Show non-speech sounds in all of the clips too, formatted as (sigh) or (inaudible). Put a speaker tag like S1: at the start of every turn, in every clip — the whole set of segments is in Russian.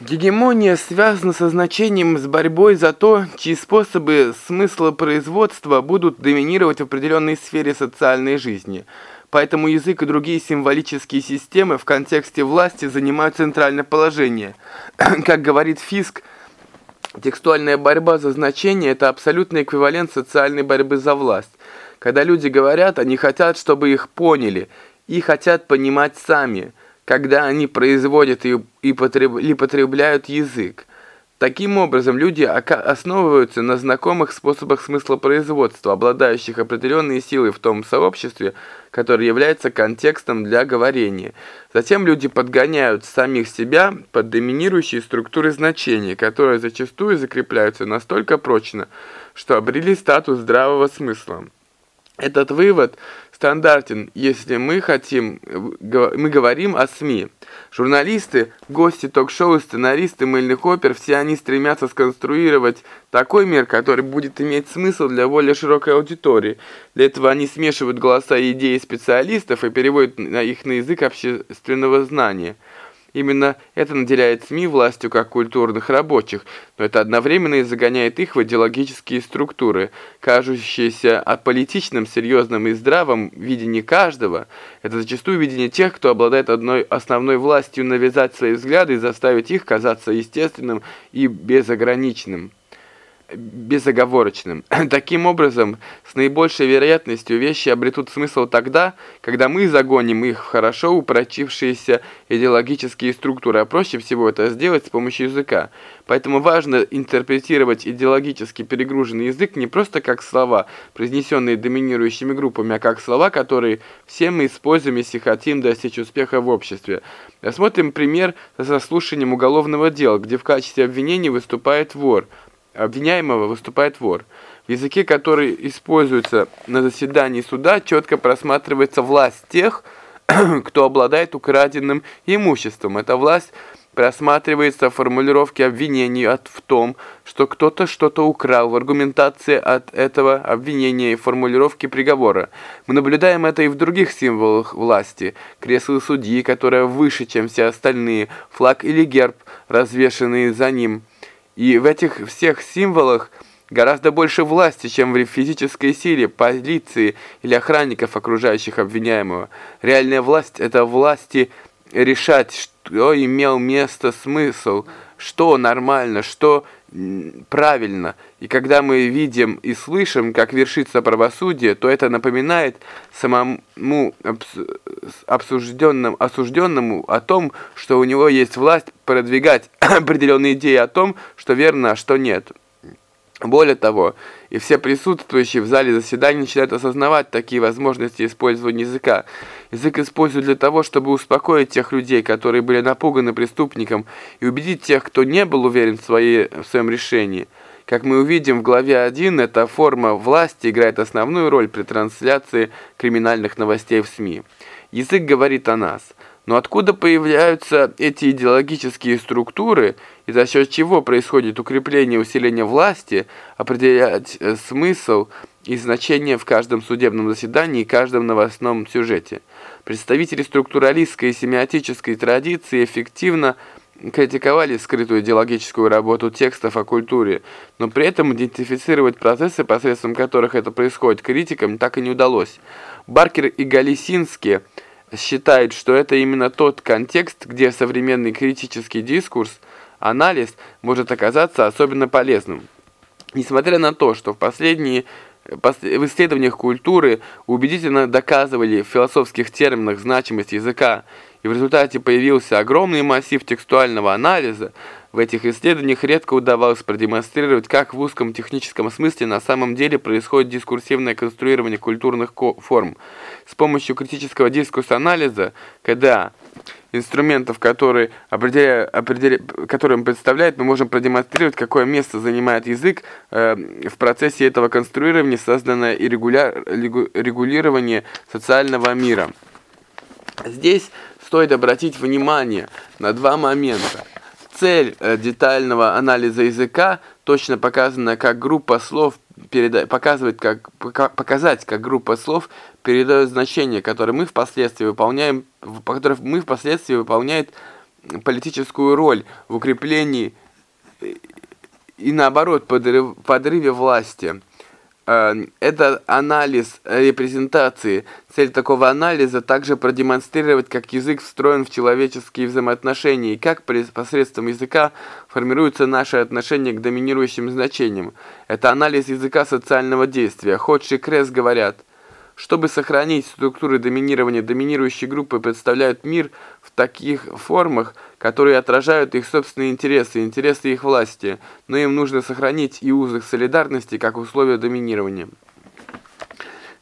S1: Гегемония связана со значением с борьбой за то, чьи способы смысла производства будут доминировать в определенной сфере социальной жизни. Поэтому язык и другие символические системы в контексте власти занимают центральное положение. (clears throat) Как говорит Фиск, текстуальная борьба за значение – это абсолютный эквивалент социальной борьбы за власть. Когда люди говорят, они хотят, чтобы их поняли, и хотят понимать сами – когда они производят и, и, потреб, и потребляют язык. Таким образом, люди основываются на знакомых способах смысла производства, обладающих определенной силой в том сообществе, которое является контекстом для говорения. Затем люди подгоняют самих себя под доминирующие структуры значения, которые зачастую закрепляются настолько прочно, что обрели статус здравого смысла. Этот вывод стандартен, если мы хотим, мы говорим о СМИ. Журналисты, гости ток-шоу, сценаристы мыльных опер, все они стремятся сконструировать такой мир, который будет иметь смысл для более широкой аудитории. Для этого они смешивают голоса и идеи специалистов и переводят их на язык общественного знания. Именно это наделяет СМИ властью как культурных рабочих, но это одновременно и загоняет их в идеологические структуры, кажущиеся аполитичным, серьезным и здравым видение каждого. Это зачастую видение тех, кто обладает одной основной властью навязать свои взгляды и заставить их казаться естественным и безограниченным безоговорочным. (clears throat) Таким образом, с наибольшей вероятностью вещи обретут смысл тогда, когда мы загоним их в хорошо упрочившиеся идеологические структуры, а проще всего это сделать с помощью языка. Поэтому важно интерпретировать идеологически перегруженный язык не просто как слова, произнесенные доминирующими группами, а как слова, которые все мы используем, если хотим достичь успеха в обществе. Рассмотрим пример со слушанием уголовного дела, где в качестве обвинения выступает вор – обвиняемого выступает вор. В языке, который используется на заседании суда, четко просматривается власть тех, (clears throat) кто обладает украденным имуществом. Эта власть просматривается в формулировке обвинений от, в том, что кто-то что-то украл, в аргументации от этого обвинения и формулировке приговора. Мы наблюдаем это и в других символах власти. Кресло судьи, которое выше, чем все остальные, флаг или герб, развешенные за ним – и в этих всех символах гораздо больше власти, чем в физической силе, полиции или охранников, окружающих обвиняемого. Реальная власть – это власти решать, что имел место смысл, что нормально, что правильно. И когда мы видим и слышим, как вершится правосудие, то это напоминает самому обсужденному, осужденному о том, что у него есть власть продвигать (clears throat) определенные идеи о том, что верно, а что нет. Более того, и все присутствующие в зале заседания начинают осознавать такие возможности использования языка. Язык используют для того, чтобы успокоить тех людей, которые были напуганы преступником, и убедить тех, кто не был уверен в, своей, в своем решении. Как мы увидим в главе 1, эта форма власти играет основную роль при трансляции криминальных новостей в СМИ. Язык говорит о нас. Но откуда появляются эти идеологические структуры и за счет чего происходит укрепление и усиление власти, определять э, смысл и значение в каждом судебном заседании и каждом новостном сюжете. Представители структуралистской и семиотической традиции эффективно критиковали скрытую идеологическую работу текстов о культуре, но при этом идентифицировать процессы, посредством которых это происходит критикам, так и не удалось. Баркер и Галисинский – считает, что это именно тот контекст, где современный критический дискурс, анализ может оказаться особенно полезным. Несмотря на то, что в последние в исследованиях культуры убедительно доказывали в философских терминах значимость языка, и в результате появился огромный массив текстуального анализа, в этих исследованиях редко удавалось продемонстрировать, как в узком техническом смысле на самом деле происходит дискурсивное конструирование культурных форм. С помощью критического дискурс-анализа, когда инструментов, которые, определя, определя, которые представляет, мы можем продемонстрировать, какое место занимает язык э, в процессе этого конструирования, созданное и регуля, регулирование социального мира. Здесь стоит обратить внимание на два момента. Цель э, детального анализа языка точно показана как группа слов переда показывает как показать как группа слов передает значение, которое мы впоследствии выполняем, которое мы впоследствии выполняет политическую роль в укреплении и наоборот подрыв, подрыве власти. Э, это анализ репрезентации. Цель такого анализа также продемонстрировать, как язык встроен в человеческие взаимоотношения и как посредством языка формируются наши отношения к доминирующим значениям. Это анализ языка социального действия. Ходж и Кресс говорят – чтобы сохранить структуры доминирования, доминирующие группы представляют мир в таких формах, которые отражают их собственные интересы, интересы их власти, но им нужно сохранить и узы солидарности как условие доминирования.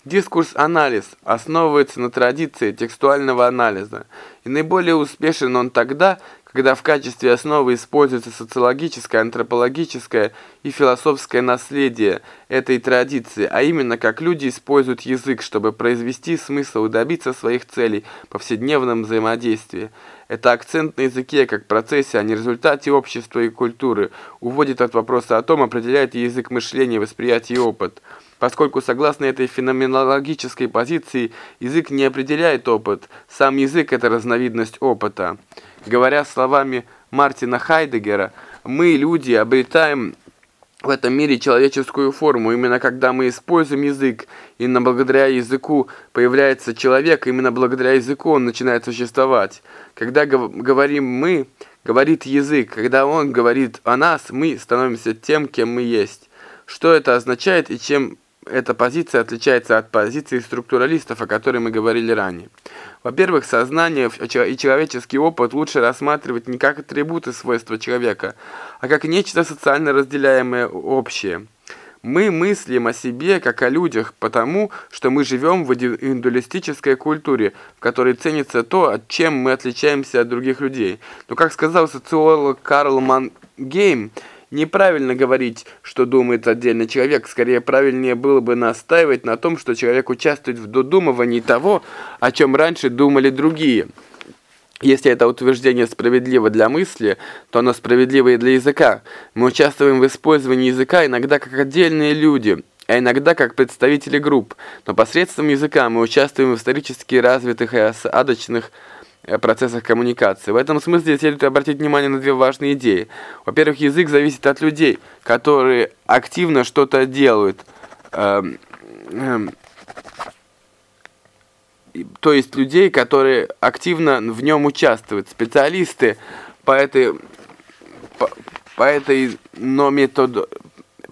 S1: Дискурс-анализ основывается на традиции текстуального анализа, и наиболее успешен он тогда, когда в качестве основы используется социологическое, антропологическое и философское наследие этой традиции, а именно как люди используют язык, чтобы произвести смысл и добиться своих целей в повседневном взаимодействии. Это акцент на языке как процессе, а не результате общества и культуры, уводит от вопроса о том, определяет язык мышления, восприятие и опыт. Поскольку, согласно этой феноменологической позиции, язык не определяет опыт, сам язык – это разновидность опыта. Говоря словами Мартина Хайдегера, мы, люди, обретаем в этом мире человеческую форму. Именно когда мы используем язык, именно благодаря языку появляется человек, именно благодаря языку он начинает существовать. Когда говорим «мы», говорит язык. Когда он говорит о нас, мы становимся тем, кем мы есть. Что это означает и чем эта позиция отличается от позиции структуралистов, о которой мы говорили ранее. Во-первых, сознание и человеческий опыт лучше рассматривать не как атрибуты свойства человека, а как нечто социально разделяемое общее. Мы мыслим о себе как о людях, потому что мы живем в индивидуалистической культуре, в которой ценится то, чем мы отличаемся от других людей. Но, как сказал социолог Карл Мангейм, Неправильно говорить, что думает отдельный человек, скорее правильнее было бы настаивать на том, что человек участвует в додумывании того, о чем раньше думали другие. Если это утверждение справедливо для мысли, то оно справедливо и для языка. Мы участвуем в использовании языка иногда как отдельные люди, а иногда как представители групп, но посредством языка мы участвуем в исторически развитых и осадочных процессах коммуникации. В этом смысле следует обратить внимание на две важные идеи. Во-первых, язык зависит от людей, которые активно что-то делают. Эм, эм, то есть людей, которые активно в нем участвуют. Специалисты по этой, по, по этой но метод,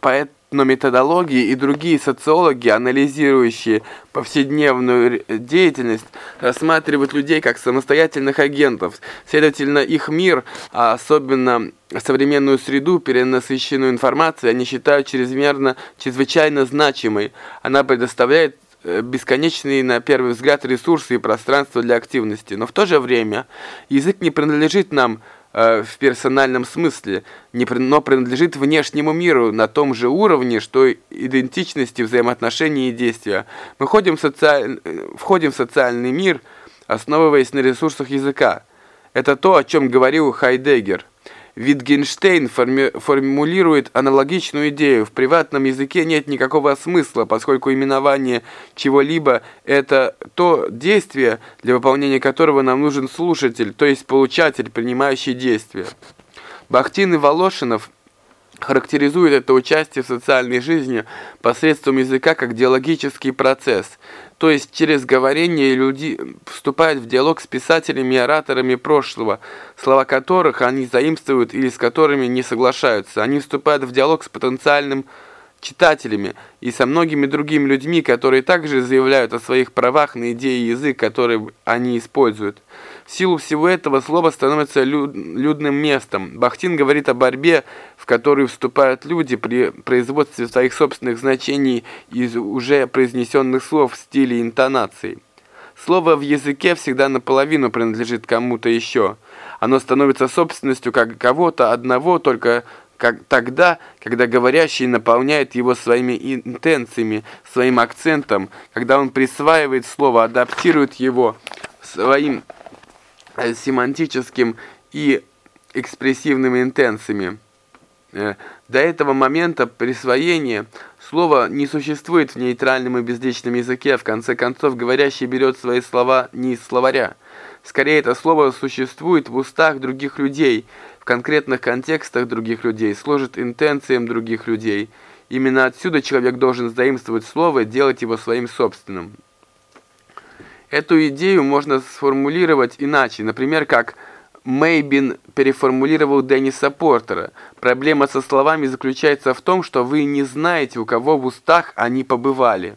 S1: по, но методологии и другие социологи, анализирующие повседневную деятельность, рассматривают людей как самостоятельных агентов. Следовательно, их мир, а особенно современную среду, перенасыщенную информацией, они считают чрезмерно, чрезвычайно значимой. Она предоставляет э, бесконечные, на первый взгляд, ресурсы и пространство для активности. Но в то же время язык не принадлежит нам, Э, в персональном смысле, но принадлежит внешнему миру на том же уровне, что идентичности, взаимоотношений и действия. Мы ходим в социаль... Э, входим в социальный мир, основываясь на ресурсах языка. Это то, о чем говорил Хайдеггер. Витгенштейн форми формулирует аналогичную идею. В приватном языке нет никакого смысла, поскольку именование чего-либо – это то действие, для выполнения которого нам нужен слушатель, то есть получатель, принимающий действие. Бахтин и Волошинов – характеризует это участие в социальной жизни посредством языка как диалогический процесс, то есть через говорение люди вступают в диалог с писателями и ораторами прошлого, слова которых они заимствуют или с которыми не соглашаются. Они вступают в диалог с потенциальным читателями и со многими другими людьми, которые также заявляют о своих правах на идеи и язык, который они используют. В силу всего этого слово становится люд, людным местом. Бахтин говорит о борьбе, в которую вступают люди при производстве своих собственных значений из уже произнесенных слов в стиле интонации. Слово в языке всегда наполовину принадлежит кому-то еще. Оно становится собственностью как кого-то одного, только как тогда, когда говорящий наполняет его своими интенциями, своим акцентом, когда он присваивает слово, адаптирует его своим Э, семантическим и экспрессивными интенциями. Э, до этого момента присвоения слова не существует в нейтральном и безличном языке, в конце концов говорящий берет свои слова не из словаря. Скорее, это слово существует в устах других людей, в конкретных контекстах других людей, служит интенциям других людей. Именно отсюда человек должен заимствовать слово и делать его своим собственным. Эту идею можно сформулировать иначе, например, как Мейбин переформулировал Денниса Портера. Проблема со словами заключается в том, что вы не знаете, у кого в устах они побывали.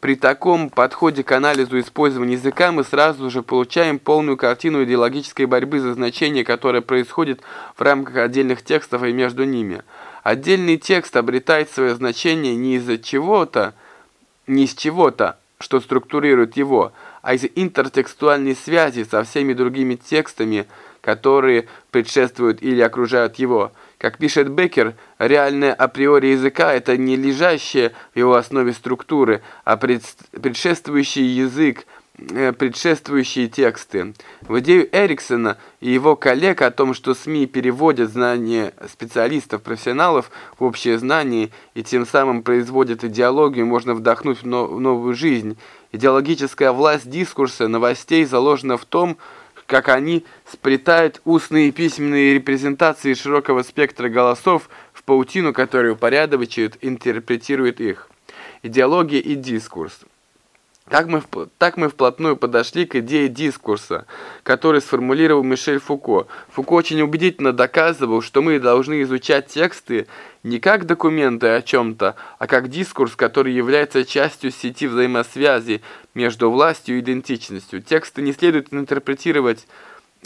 S1: При таком подходе к анализу использования языка мы сразу же получаем полную картину идеологической борьбы за значение, которая происходит в рамках отдельных текстов и между ними. Отдельный текст обретает свое значение не из-за чего-то, не из чего-то, что структурирует его, а из интертекстуальной связи со всеми другими текстами, которые предшествуют или окружают его. Как пишет Беккер, реальное априори языка – это не лежащее в его основе структуры, а предшествующий язык, э, предшествующие тексты. В идею Эриксона и его коллег о том, что СМИ переводят знания специалистов, профессионалов в общее знание и тем самым производят идеологию, можно вдохнуть в новую жизнь. Идеологическая власть дискурса новостей заложена в том, что как они сплетают устные и письменные репрезентации широкого спектра голосов в паутину, которая упорядочивает, интерпретирует их. Идеология и дискурс. Так мы, так мы вплотную подошли к идее дискурса, который сформулировал Мишель Фуко. Фуко очень убедительно доказывал, что мы должны изучать тексты не как документы о чем-то, а как дискурс, который является частью сети взаимосвязи между властью и идентичностью. Тексты не следует интерпретировать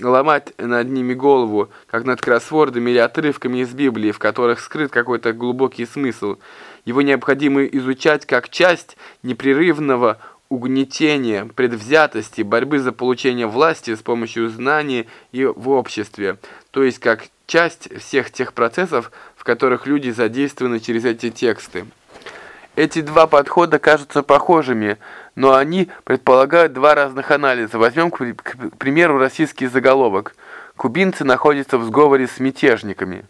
S1: ломать над ними голову, как над кроссвордами или отрывками из Библии, в которых скрыт какой-то глубокий смысл. Его необходимо изучать как часть непрерывного угнетения, предвзятости, борьбы за получение власти с помощью знаний и в обществе, то есть как часть всех тех процессов, в которых люди задействованы через эти тексты. Эти два подхода кажутся похожими, но они предполагают два разных анализа. Возьмем, к примеру, российский заголовок. Кубинцы находятся в сговоре с мятежниками,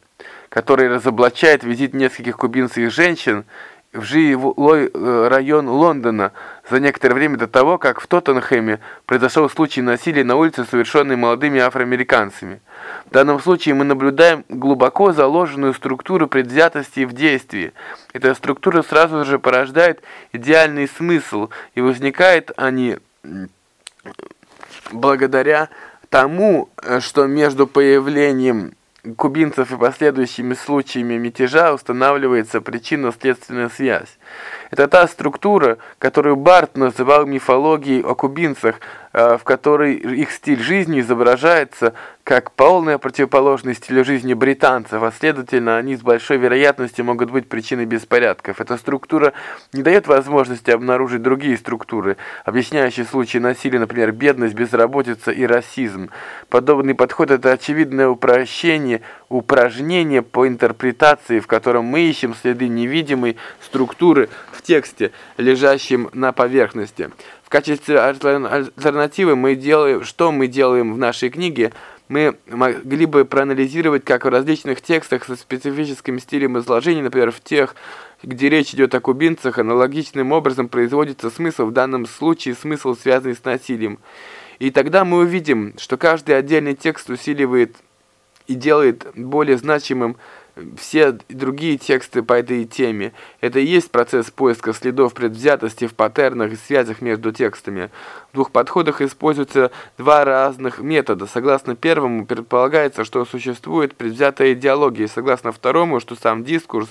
S1: который разоблачает визит нескольких кубинских женщин в жилой э, район Лондона за некоторое время до того, как в Тоттенхэме произошел случай насилия на улице, совершенный молодыми афроамериканцами. В данном случае мы наблюдаем глубоко заложенную структуру предвзятости в действии. Эта структура сразу же порождает идеальный смысл, и возникает они благодаря тому, э, что между появлением кубинцев и последующими случаями мятежа устанавливается причинно-следственная связь. Это та структура, которую Барт называл мифологией о кубинцах, в которой их стиль жизни изображается как полная противоположность стилю жизни британцев, а следовательно, они с большой вероятностью могут быть причиной беспорядков. Эта структура не дает возможности обнаружить другие структуры, объясняющие случаи насилия, например, бедность, безработица и расизм. Подобный подход – это очевидное упрощение, упражнение по интерпретации, в котором мы ищем следы невидимой структуры в тексте, лежащем на поверхности. В качестве альтернативы мы делаем, что мы делаем в нашей книге, мы могли бы проанализировать, как в различных текстах со специфическим стилем изложения, например, в тех, где речь идет о кубинцах, аналогичным образом производится смысл, в данном случае смысл, связанный с насилием. И тогда мы увидим, что каждый отдельный текст усиливает и делает более значимым все другие тексты по этой теме. Это и есть процесс поиска следов предвзятости в паттернах и связях между текстами. В двух подходах используются два разных метода. Согласно первому, предполагается, что существует предвзятая идеология, согласно второму, что сам дискурс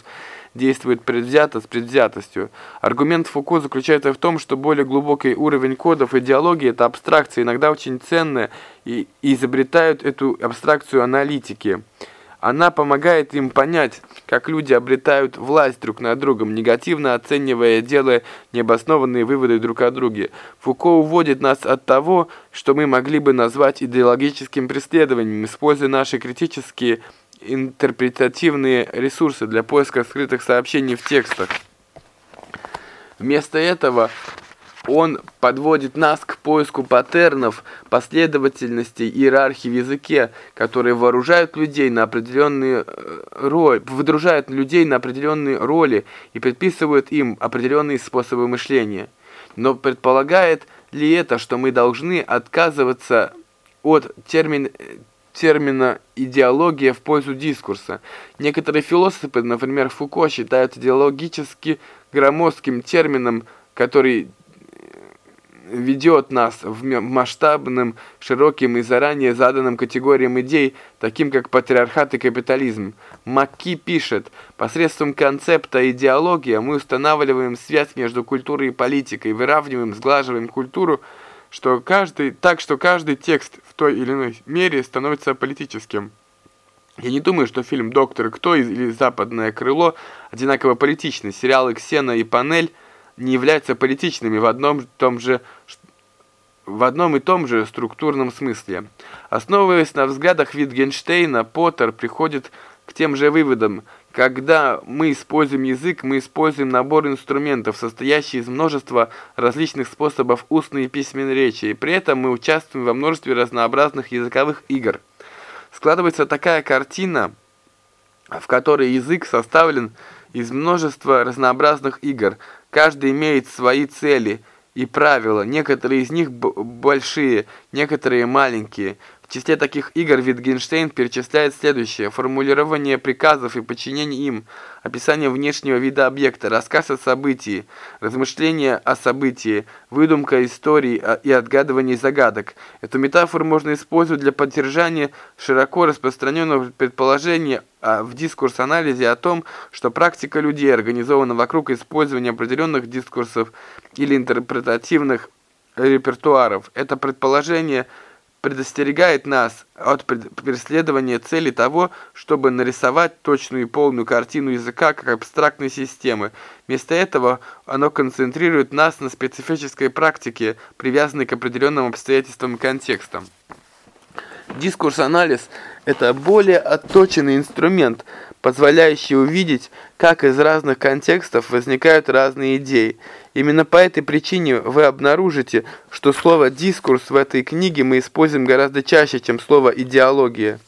S1: действует предвзято с предвзятостью. Аргумент Фуко заключается в том, что более глубокий уровень кодов идеологии – это абстракция, иногда очень ценная, и изобретают эту абстракцию аналитики – она помогает им понять, как люди обретают власть друг над другом, негативно оценивая, делая необоснованные выводы друг о друге. Фуко уводит нас от того, что мы могли бы назвать идеологическим преследованием, используя наши критические интерпретативные ресурсы для поиска скрытых сообщений в текстах. Вместо этого он подводит нас к поиску паттернов, последовательностей, иерархии в языке, которые вооружают людей на определенные э, роли, выдружают людей на определенные роли и предписывают им определенные способы мышления. Но предполагает ли это, что мы должны отказываться от термин, термина «идеология» в пользу дискурса? Некоторые философы, например, Фуко, считают идеологически громоздким термином, который ведет нас в масштабным, широким и заранее заданным категориям идей, таким как патриархат и капитализм. Макки пишет, посредством концепта идеология мы устанавливаем связь между культурой и политикой, выравниваем, сглаживаем культуру, что каждый, так что каждый текст в той или иной мере становится политическим. Я не думаю, что фильм «Доктор Кто» или «Западное крыло» одинаково политичны. Сериалы «Ксена» и «Панель» не являются политичными в одном, том же, в одном и том же структурном смысле. Основываясь на взглядах Витгенштейна, Поттер приходит к тем же выводам. Когда мы используем язык, мы используем набор инструментов, состоящий из множества различных способов устной и письменной речи, и при этом мы участвуем во множестве разнообразных языковых игр. Складывается такая картина, в которой язык составлен из множества разнообразных игр – Каждый имеет свои цели и правила, некоторые из них большие, некоторые маленькие. В числе таких игр Витгенштейн перечисляет следующее. Формулирование приказов и подчинение им, описание внешнего вида объекта, рассказ о событии, размышления о событии, выдумка истории и отгадывание загадок. Эту метафору можно использовать для поддержания широко распространенного предположения в дискурс-анализе о том, что практика людей организована вокруг использования определенных дискурсов или интерпретативных репертуаров. Это предположение – предостерегает нас от преследования цели того, чтобы нарисовать точную и полную картину языка как абстрактной системы. Вместо этого оно концентрирует нас на специфической практике, привязанной к определенным обстоятельствам и контекстам. Дискурс-анализ – это более отточенный инструмент, позволяющий увидеть, как из разных контекстов возникают разные идеи. Именно по этой причине вы обнаружите, что слово «дискурс» в этой книге мы используем гораздо чаще, чем слово «идеология».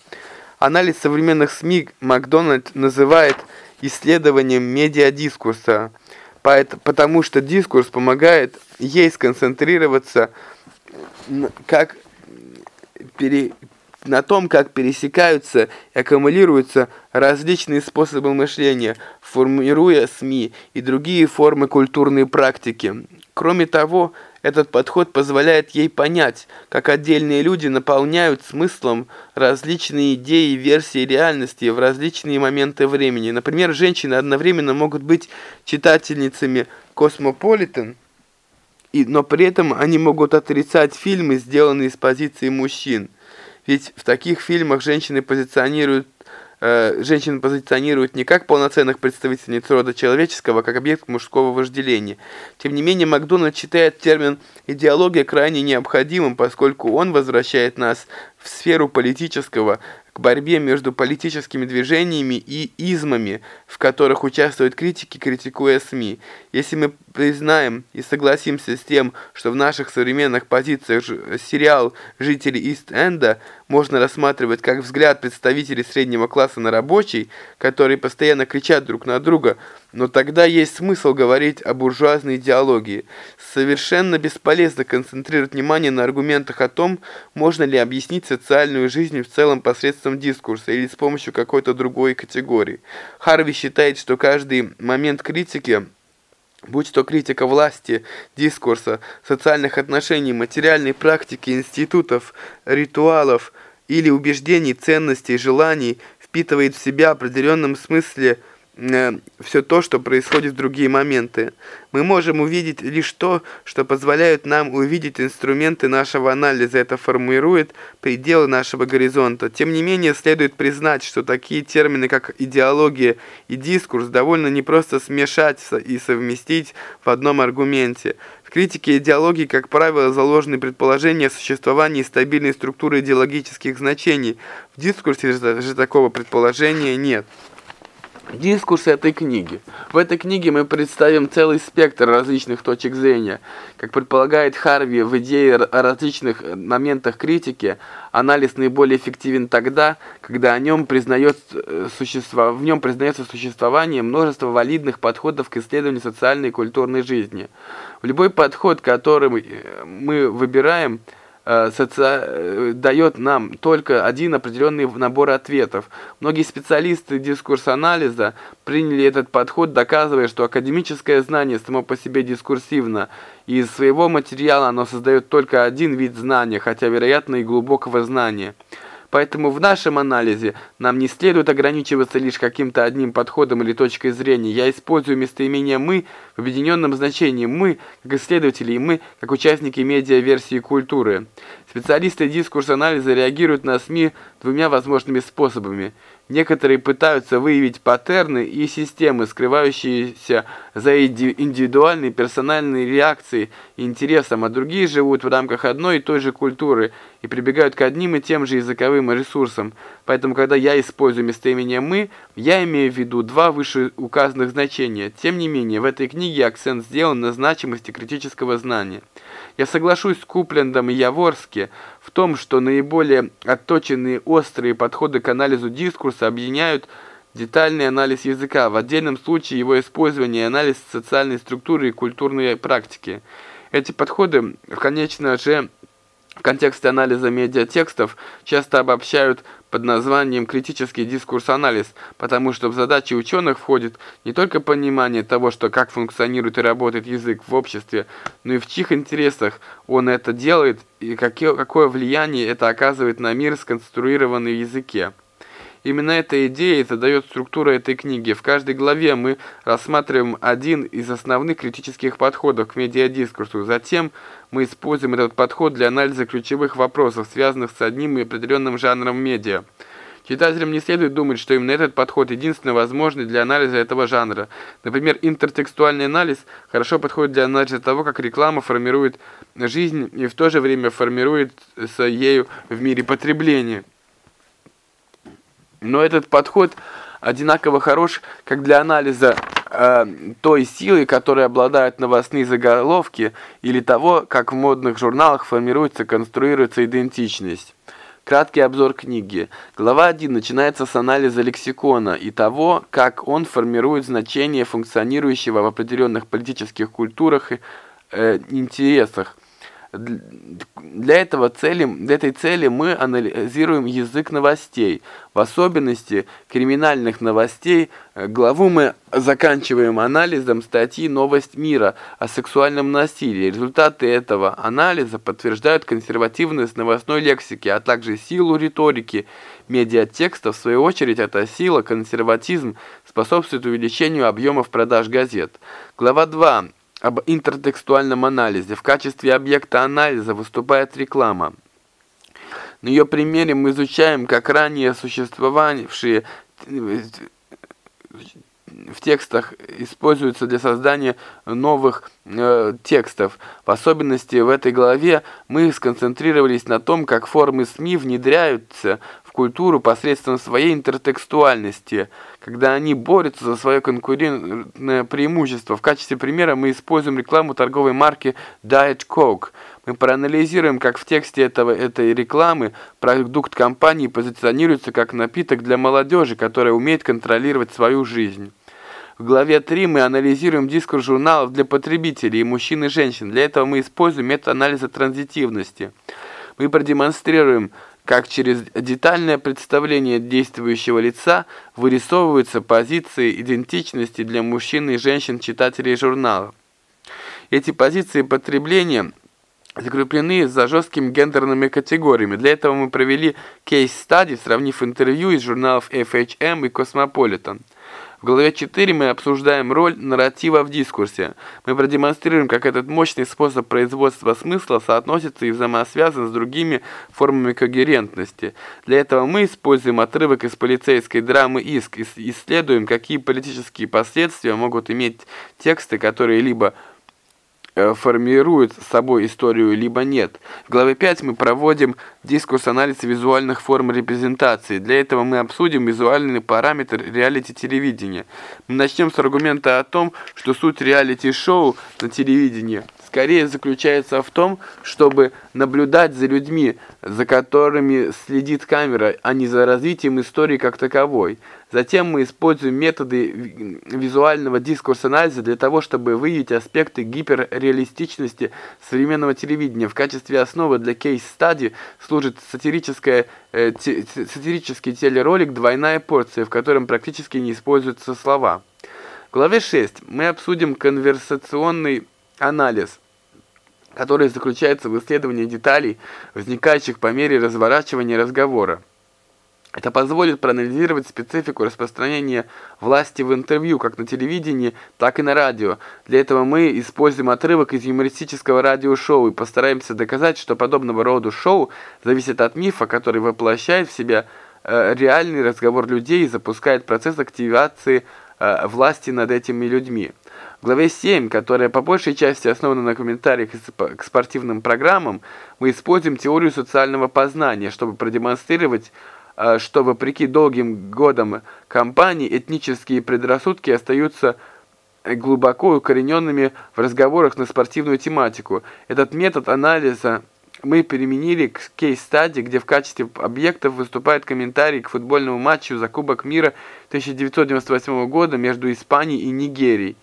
S1: Анализ современных СМИ Макдональд называет исследованием медиадискурса, потому что дискурс помогает ей сконцентрироваться как пере, на том, как пересекаются и аккумулируются различные способы мышления, формируя СМИ и другие формы культурной практики. Кроме того, этот подход позволяет ей понять, как отдельные люди наполняют смыслом различные идеи и версии реальности в различные моменты времени. Например, женщины одновременно могут быть читательницами «Космополитен», но при этом они могут отрицать фильмы, сделанные с позиции мужчин. Ведь в таких фильмах женщины позиционируют э, женщин позиционируют не как полноценных представительниц рода человеческого, а как объект мужского вожделения. Тем не менее, Макдональд считает термин «идеология» крайне необходимым, поскольку он возвращает нас в сферу политического, к борьбе между политическими движениями и измами, в которых участвуют критики, критикуя СМИ. Если мы признаем и согласимся с тем, что в наших современных позициях сериал «Жители Ист-Энда» можно рассматривать как взгляд представителей среднего класса на рабочий, которые постоянно кричат друг на друга, но тогда есть смысл говорить о буржуазной идеологии. Совершенно бесполезно концентрировать внимание на аргументах о том, можно ли объяснить социальную жизнь в целом посредством дискурса или с помощью какой-то другой категории. Харви считает, что каждый момент критики будь то критика власти, дискурса, социальных отношений, материальной практики, институтов, ритуалов или убеждений, ценностей, желаний, впитывает в себя в определенном смысле – все то, что происходит в другие моменты. Мы можем увидеть лишь то, что позволяет нам увидеть инструменты нашего анализа. Это формирует пределы нашего горизонта. Тем не менее, следует признать, что такие термины, как идеология и дискурс, довольно непросто смешать и совместить в одном аргументе. В критике идеологии, как правило, заложены предположения о существовании стабильной структуры идеологических значений. В дискурсе же такого предположения нет. Дискурс этой книги. В этой книге мы представим целый спектр различных точек зрения. Как предполагает Харви в идее о различных моментах критики, анализ наиболее эффективен тогда, когда о нем признается, э, существо, в нем признается существование множества валидных подходов к исследованию социальной и культурной жизни. В любой подход, который мы выбираем – Э, соци... Э, дает нам только один определенный набор ответов. Многие специалисты дискурс-анализа приняли этот подход, доказывая, что академическое знание само по себе дискурсивно, из своего материала оно создает только один вид знания, хотя, вероятно, и глубокого знания. Поэтому в нашем анализе нам не следует ограничиваться лишь каким-то одним подходом или точкой зрения. Я использую местоимение «мы» в объединенном значении «мы» как исследователи и «мы» как участники медиа-версии культуры. Специалисты дискурс-анализа реагируют на СМИ двумя возможными способами – Некоторые пытаются выявить паттерны и системы, скрывающиеся за индивидуальной персональной реакцией и интересом, а другие живут в рамках одной и той же культуры и прибегают к одним и тем же языковым ресурсам. Поэтому, когда я использую местоимение «мы», я имею в виду два вышеуказанных значения. Тем не менее, в этой книге акцент сделан на значимости критического знания. Я соглашусь с Куплендом и Яворски в том, что наиболее отточенные острые подходы к анализу дискурса объединяют детальный анализ языка, в отдельном случае его использование и анализ социальной структуры и культурной практики. Эти подходы, конечно же, в контексте анализа медиатекстов часто обобщают под названием «критический дискурс-анализ», потому что в задачи ученых входит не только понимание того, что как функционирует и работает язык в обществе, но и в чьих интересах он это делает и какие, какое влияние это оказывает на мир, сконструированный в языке. Именно эта идея задает структуру этой книги. В каждой главе мы рассматриваем один из основных критических подходов к медиадискурсу. Затем мы используем этот подход для анализа ключевых вопросов, связанных с одним и определенным жанром медиа. Читателям не следует думать, что именно этот подход единственно возможный для анализа этого жанра. Например, интертекстуальный анализ хорошо подходит для анализа того, как реклама формирует жизнь и в то же время формируется ею в мире потребления. Но этот подход одинаково хорош как для анализа э, той силы, которой обладают новостные заголовки, или того, как в модных журналах формируется, конструируется идентичность. Краткий обзор книги. Глава 1 начинается с анализа лексикона и того, как он формирует значение функционирующего в определенных политических культурах и э, интересах. Для, этого цели, для этой цели мы анализируем язык новостей, в особенности криминальных новостей. Главу мы заканчиваем анализом статьи «Новость мира» о сексуальном насилии. Результаты этого анализа подтверждают консервативность новостной лексики, а также силу риторики медиатекста. В свою очередь, эта сила, консерватизм, способствует увеличению объемов продаж газет. Глава 2 об интертекстуальном анализе. В качестве объекта анализа выступает реклама. На ее примере мы изучаем, как ранее существовавшие в текстах используются для создания новых э, текстов. В особенности в этой главе мы сконцентрировались на том, как формы СМИ внедряются в культуру посредством своей интертекстуальности, когда они борются за свое конкурентное преимущество. В качестве примера мы используем рекламу торговой марки Diet Coke. Мы проанализируем, как в тексте этого, этой рекламы продукт компании позиционируется как напиток для молодежи, которая умеет контролировать свою жизнь. В главе 3 мы анализируем дискурс журналов для потребителей, мужчин и женщин. Для этого мы используем метод анализа транзитивности. Мы продемонстрируем, как через детальное представление действующего лица вырисовываются позиции идентичности для мужчин и женщин читателей журнала. Эти позиции потребления закреплены за жесткими гендерными категориями. Для этого мы провели кейс-стади, сравнив интервью из журналов FHM и Cosmopolitan. В главе 4 мы обсуждаем роль нарратива в дискурсе. Мы продемонстрируем, как этот мощный способ производства смысла соотносится и взаимосвязан с другими формами когерентности. Для этого мы используем отрывок из полицейской драмы «Иск» и исследуем, какие политические последствия могут иметь тексты, которые либо формирует с собой историю, либо нет. В главе 5 мы проводим дискурс анализа визуальных форм репрезентации. Для этого мы обсудим визуальный параметр реалити-телевидения. Мы начнем с аргумента о том, что суть реалити-шоу на телевидении скорее заключается в том, чтобы наблюдать за людьми, за которыми следит камера, а не за развитием истории как таковой. Затем мы используем методы визуального дискурс-анализа для того, чтобы выявить аспекты гиперреалистичности современного телевидения. В качестве основы для кейс-стади служит сатирическая, э, сатирический телеролик «Двойная порция», в котором практически не используются слова. В главе 6 мы обсудим конверсационный анализ, который заключается в исследовании деталей, возникающих по мере разворачивания разговора. Это позволит проанализировать специфику распространения власти в интервью, как на телевидении, так и на радио. Для этого мы используем отрывок из юмористического радиошоу и постараемся доказать, что подобного рода шоу зависит от мифа, который воплощает в себя э, реальный разговор людей и запускает процесс активации э, власти над этими людьми. Главе 7, которая по большей части основана на комментариях к спортивным программам, мы используем теорию социального познания, чтобы продемонстрировать, э, что вопреки долгим годам кампании этнические предрассудки остаются глубоко укорененными в разговорах на спортивную тематику. Этот метод анализа мы применили к кейс-стадии, где в качестве объектов выступают комментарии к футбольному матчу за Кубок мира 1998 года между Испанией и Нигерией.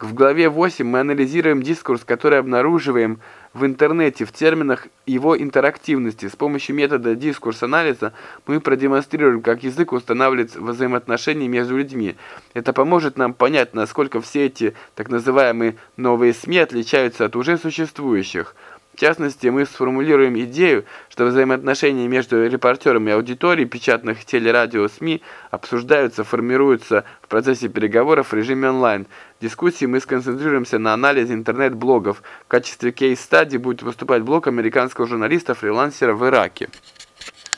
S1: В главе 8 мы анализируем дискурс, который обнаруживаем в интернете в терминах его интерактивности. С помощью метода дискурс-анализа мы продемонстрируем, как язык устанавливает взаимоотношения между людьми. Это поможет нам понять, насколько все эти так называемые новые СМИ отличаются от уже существующих. В частности, мы сформулируем идею, что взаимоотношения между репортером и аудиторией печатных телерадио СМИ обсуждаются, формируются в процессе переговоров в режиме онлайн. В дискуссии мы сконцентрируемся на анализе интернет-блогов. В качестве кейс-стадии будет выступать блог американского журналиста-фрилансера в Ираке.